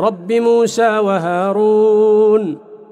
رب موسى وهارون.